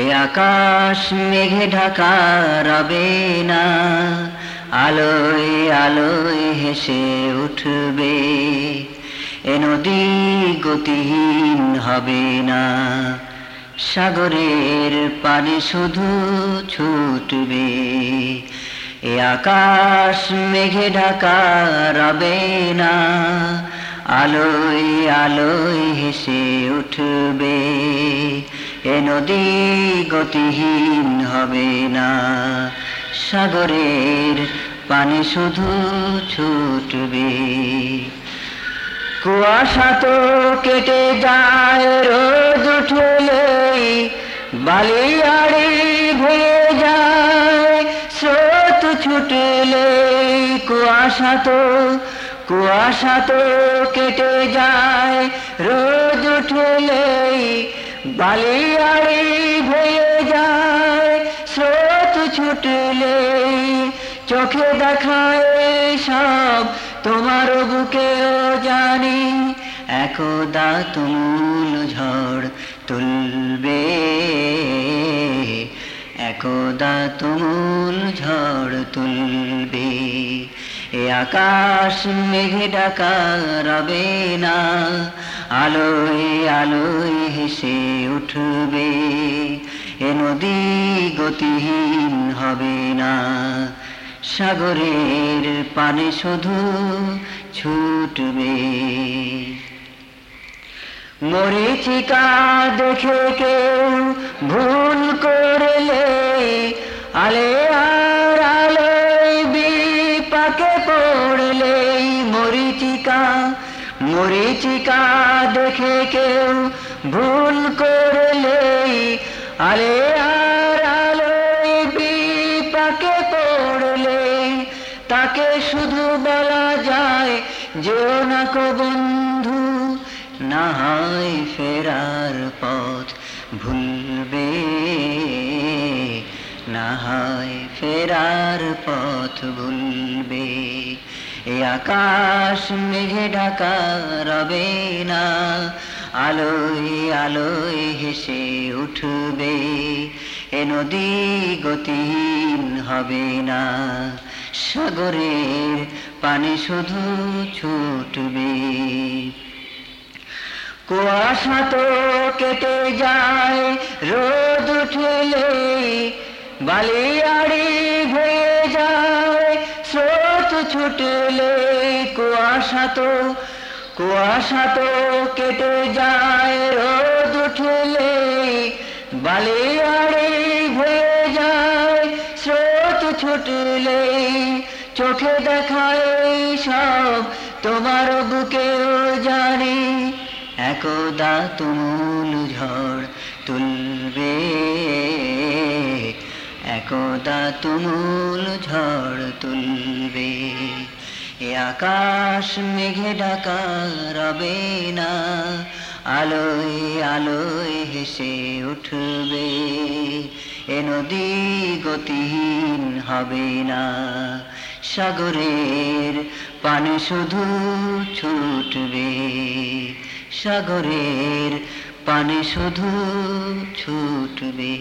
এ আকাশ মেঘে ঢাকা রবে না, আলোয় আলোয় হেসে উঠবে। এ নদী গতিহীন হবে না, সাগরের পানি শুধু ছুটবে। এ আকাশ মেঘে ঢাকা রবে না আলোয় আলোয় হেসে উঠবে, এ নদী গতিহীন হবে না। সাগরের পানি শুধু ছুটবে। কুয়াশা তো কেটে যায়, রোদ উঠলেই বালিয়াড়ি ভেঙে যায়। স্রোত ছুটলে কুয়াশা তো কুয়াশা তো কেটে যায়, রোদ উঠলেই বালিয়াড়ি ভেঙে যায়। স্রোত ছুটলেই চোখে দেখায় সব তোমার বুকেও জানি, একদা তুমুল ঝড় তুলবে। একদা তুমুল ঝড় তুলবে। এ আকাশ মেঘে ডাকা রবে না, আলোয় আলোয় হেসে উঠবে। এ নদী গতিহীন হবে না, সাগরের পানি শুধু ছুটবে। মরিচিকা দেখে কেউ ভুল করলে, আলে মরিচিকা দেখে কেউ ভুল করলে আলে আর আলোয় বিপাকে পড়লে তাকে শুধু বলা যায়, যেও না কো বন্ধু না হয় ফেরার পথ ভুলবে না হয় ফেরার পথ ভুলবে। আকাশ মেঘে ঢাকা রবে না, আলোয় আলোয় হেসে উঠবে, এ নদী গতিহীন হবে না, সাগরের পানি শুধু ছুটবে। কুয়াশা তো কেটে যায়, রোদ উঠলে বালিয়াড়ি ভয়ে যায় ছুটলে কুয়াশা তো কুয়াশা তো কেটে যায়, রোদ উঠলে বালিয়াড়ি হয়ে যায়। স্রোত ছুটলে চোখে দেখায় সব, তোমার বুকেও জানি একদা তুমুল ঝড় তুলবে। একদা তুমুল ঝড় তুলবে। এ আকাশ মেঘে ঢাকা রবে না, আলোয় আলোয় হেসে উঠবে। এ নদী গতিহীন হবে না, সাগরের পানি শুধু ছুটবে। সাগরের পানি শুধু ছুটবে।